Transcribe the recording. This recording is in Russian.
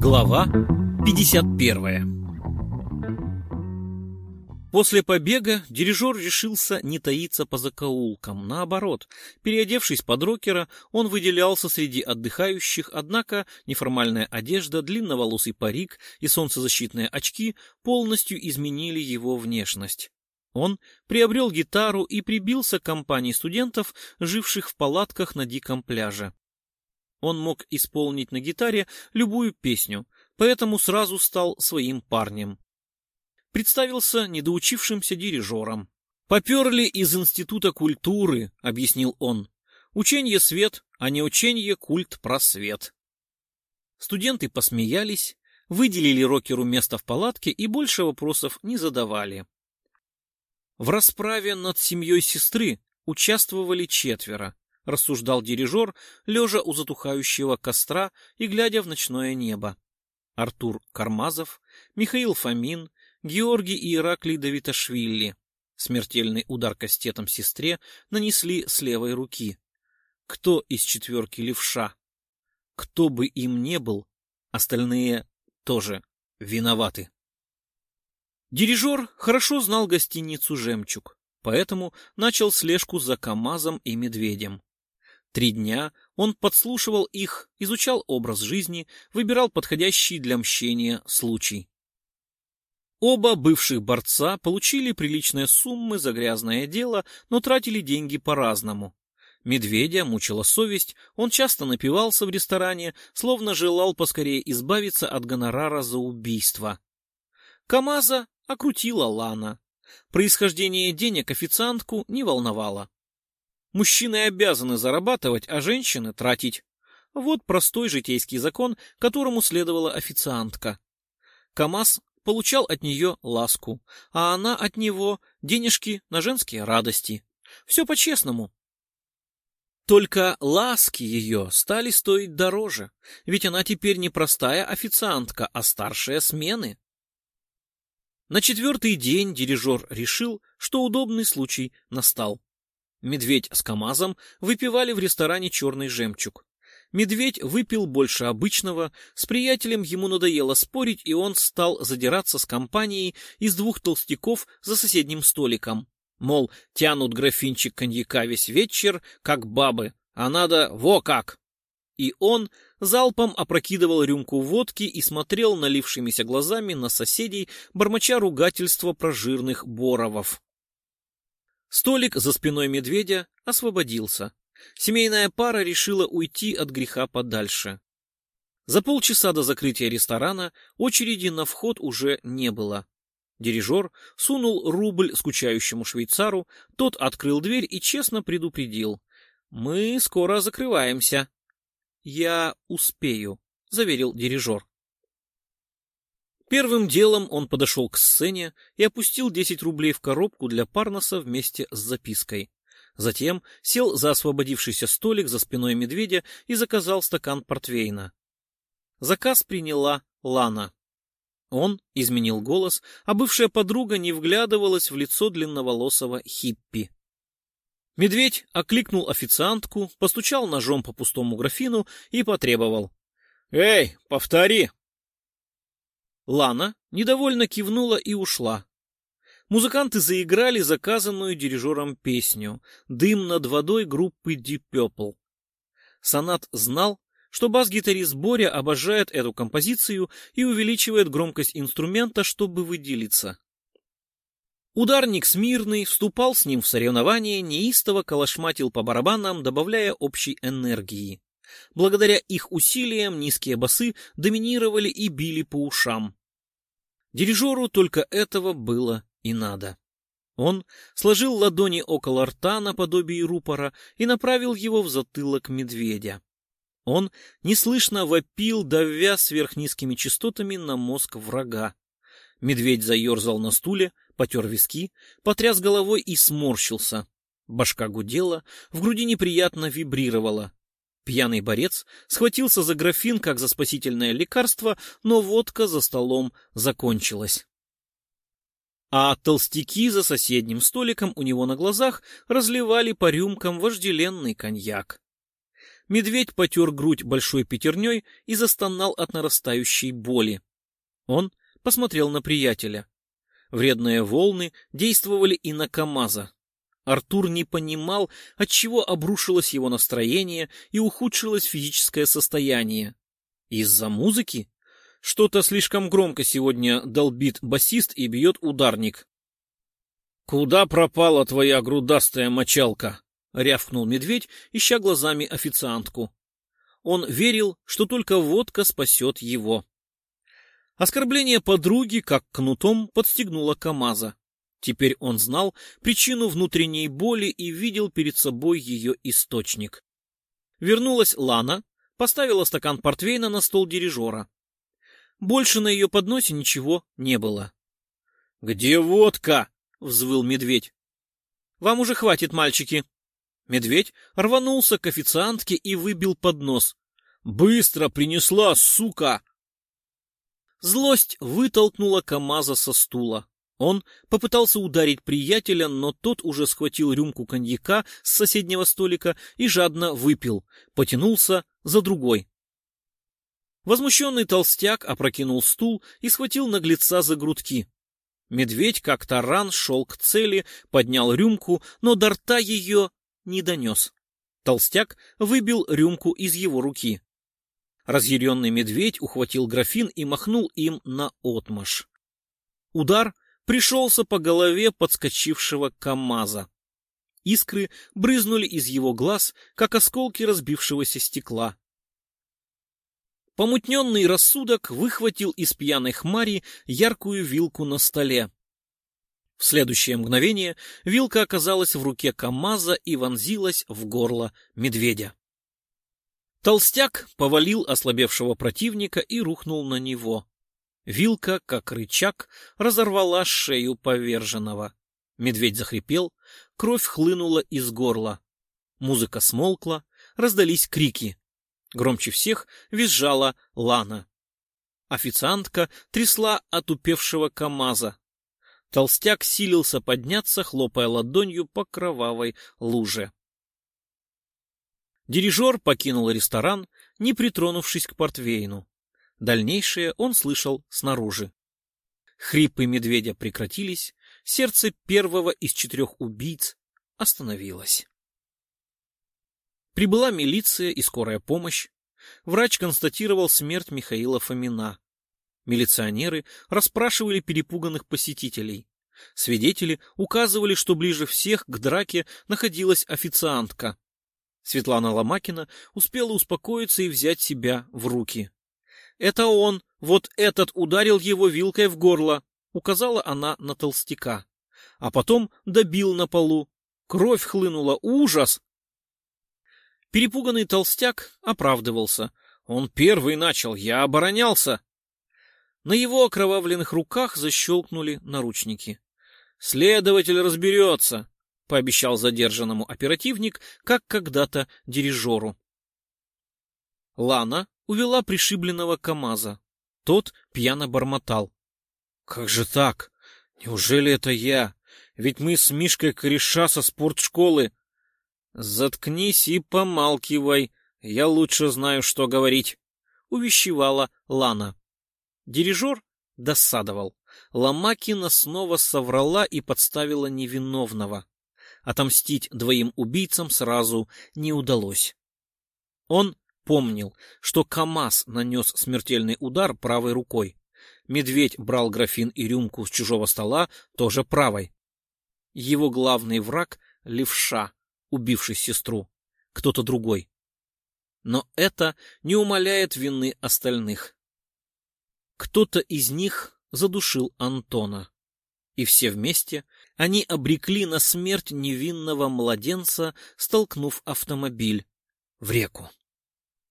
Глава 51 После побега дирижер решился не таиться по закоулкам. Наоборот, переодевшись под рокера, он выделялся среди отдыхающих, однако неформальная одежда, длинноволосый парик и солнцезащитные очки полностью изменили его внешность. Он приобрел гитару и прибился к компании студентов, живших в палатках на диком пляже. Он мог исполнить на гитаре любую песню, поэтому сразу стал своим парнем представился недоучившимся дирижером. «Поперли из Института культуры», — объяснил он. «Ученье свет, а не ученье культ просвет». Студенты посмеялись, выделили рокеру место в палатке и больше вопросов не задавали. В расправе над семьей сестры участвовали четверо, рассуждал дирижер, лежа у затухающего костра и глядя в ночное небо. Артур Кармазов, Михаил Фомин, Георгий и Ираклий Давиташвили. Смертельный удар кастетом сестре нанесли с левой руки. Кто из четверки левша? Кто бы им не был, остальные тоже виноваты. Дирижер хорошо знал гостиницу «Жемчуг», поэтому начал слежку за КамАЗом и Медведем. Три дня он подслушивал их, изучал образ жизни, выбирал подходящий для мщения случай. Оба бывших борца получили приличные суммы за грязное дело, но тратили деньги по-разному. Медведя мучила совесть, он часто напивался в ресторане, словно желал поскорее избавиться от гонорара за убийство. КамАЗа окрутила Лана. Происхождение денег официантку не волновало. Мужчины обязаны зарабатывать, а женщины тратить. Вот простой житейский закон, которому следовала официантка. КамАЗ получал от нее ласку, а она от него денежки на женские радости. Все по-честному. Только ласки ее стали стоить дороже, ведь она теперь не простая официантка, а старшая смены. На четвертый день дирижер решил, что удобный случай настал. Медведь с КамАЗом выпивали в ресторане «Черный жемчуг». Медведь выпил больше обычного, с приятелем ему надоело спорить, и он стал задираться с компанией из двух толстяков за соседним столиком. Мол, тянут графинчик коньяка весь вечер, как бабы, а надо во как! И он залпом опрокидывал рюмку водки и смотрел налившимися глазами на соседей, бормоча ругательства про жирных боровов. Столик за спиной медведя освободился. Семейная пара решила уйти от греха подальше. За полчаса до закрытия ресторана очереди на вход уже не было. Дирижер сунул рубль скучающему швейцару, тот открыл дверь и честно предупредил. «Мы скоро закрываемся». «Я успею», — заверил дирижер. Первым делом он подошел к сцене и опустил 10 рублей в коробку для Парноса вместе с запиской. Затем сел за освободившийся столик за спиной медведя и заказал стакан портвейна. Заказ приняла Лана. Он изменил голос, а бывшая подруга не вглядывалась в лицо длинноволосого хиппи. Медведь окликнул официантку, постучал ножом по пустому графину и потребовал. «Эй, повтори!» Лана недовольно кивнула и ушла. Музыканты заиграли заказанную дирижером песню «Дым над водой» группы Deep Purple. Санат знал, что бас-гитарист Боря обожает эту композицию и увеличивает громкость инструмента, чтобы выделиться. Ударник Смирный вступал с ним в соревнование, неистово калашматил по барабанам, добавляя общей энергии. Благодаря их усилиям низкие басы доминировали и били по ушам. Дирижеру только этого было и надо. Он сложил ладони около рта наподобие рупора и направил его в затылок медведя. Он неслышно вопил, давя сверхнизкими частотами на мозг врага. Медведь заерзал на стуле, потер виски, потряс головой и сморщился. Башка гудела, в груди неприятно вибрировала. Пьяный борец схватился за графин, как за спасительное лекарство, но водка за столом закончилась а толстяки за соседним столиком у него на глазах разливали по рюмкам вожделенный коньяк. Медведь потер грудь большой пятерней и застонал от нарастающей боли. Он посмотрел на приятеля. Вредные волны действовали и на КамАЗа. Артур не понимал, отчего обрушилось его настроение и ухудшилось физическое состояние. Из-за музыки? Что-то слишком громко сегодня долбит басист и бьет ударник. «Куда пропала твоя грудастая мочалка?» — рявкнул медведь, ища глазами официантку. Он верил, что только водка спасет его. Оскорбление подруги, как кнутом, подстегнуло КамАЗа. Теперь он знал причину внутренней боли и видел перед собой ее источник. Вернулась Лана, поставила стакан портвейна на стол дирижера. Больше на ее подносе ничего не было. — Где водка? — взвыл медведь. — Вам уже хватит, мальчики. Медведь рванулся к официантке и выбил поднос. — Быстро принесла, сука! Злость вытолкнула КамАЗа со стула. Он попытался ударить приятеля, но тот уже схватил рюмку коньяка с соседнего столика и жадно выпил, потянулся за другой. Возмущенный толстяк опрокинул стул и схватил наглеца за грудки. Медведь, как таран, шел к цели, поднял рюмку, но до рта ее не донес. Толстяк выбил рюмку из его руки. Разъяренный медведь ухватил графин и махнул им на отмаш. Удар пришелся по голове подскочившего КамАЗа. Искры брызнули из его глаз, как осколки разбившегося стекла. Помутненный рассудок выхватил из пьяной хмари яркую вилку на столе. В следующее мгновение вилка оказалась в руке КамАЗа и вонзилась в горло медведя. Толстяк повалил ослабевшего противника и рухнул на него. Вилка, как рычаг, разорвала шею поверженного. Медведь захрипел, кровь хлынула из горла. Музыка смолкла, раздались крики. Громче всех визжала Лана. Официантка трясла отупевшего КамАЗа. Толстяк силился подняться, хлопая ладонью по кровавой луже. Дирижер покинул ресторан, не притронувшись к портвейну. Дальнейшее он слышал снаружи. Хрипы медведя прекратились, сердце первого из четырех убийц остановилось. Прибыла милиция и скорая помощь. Врач констатировал смерть Михаила Фомина. Милиционеры расспрашивали перепуганных посетителей. Свидетели указывали, что ближе всех к драке находилась официантка. Светлана Ломакина успела успокоиться и взять себя в руки. «Это он, вот этот ударил его вилкой в горло», — указала она на толстяка. А потом добил на полу. Кровь хлынула. Ужас! Перепуганный толстяк оправдывался. Он первый начал, я оборонялся. На его окровавленных руках защелкнули наручники. Следователь разберется, — пообещал задержанному оперативник, как когда-то дирижеру. Лана увела пришибленного КамАЗа. Тот пьяно бормотал. — Как же так? Неужели это я? Ведь мы с Мишкой кореша со спортшколы. «Заткнись и помалкивай, я лучше знаю, что говорить», — увещевала Лана. Дирижер досадовал. Ломакина снова соврала и подставила невиновного. Отомстить двоим убийцам сразу не удалось. Он помнил, что КамАЗ нанес смертельный удар правой рукой. Медведь брал графин и рюмку с чужого стола тоже правой. Его главный враг — левша, убивший сестру, кто-то другой. Но это не умаляет вины остальных. Кто-то из них задушил Антона. И все вместе они обрекли на смерть невинного младенца, столкнув автомобиль в реку.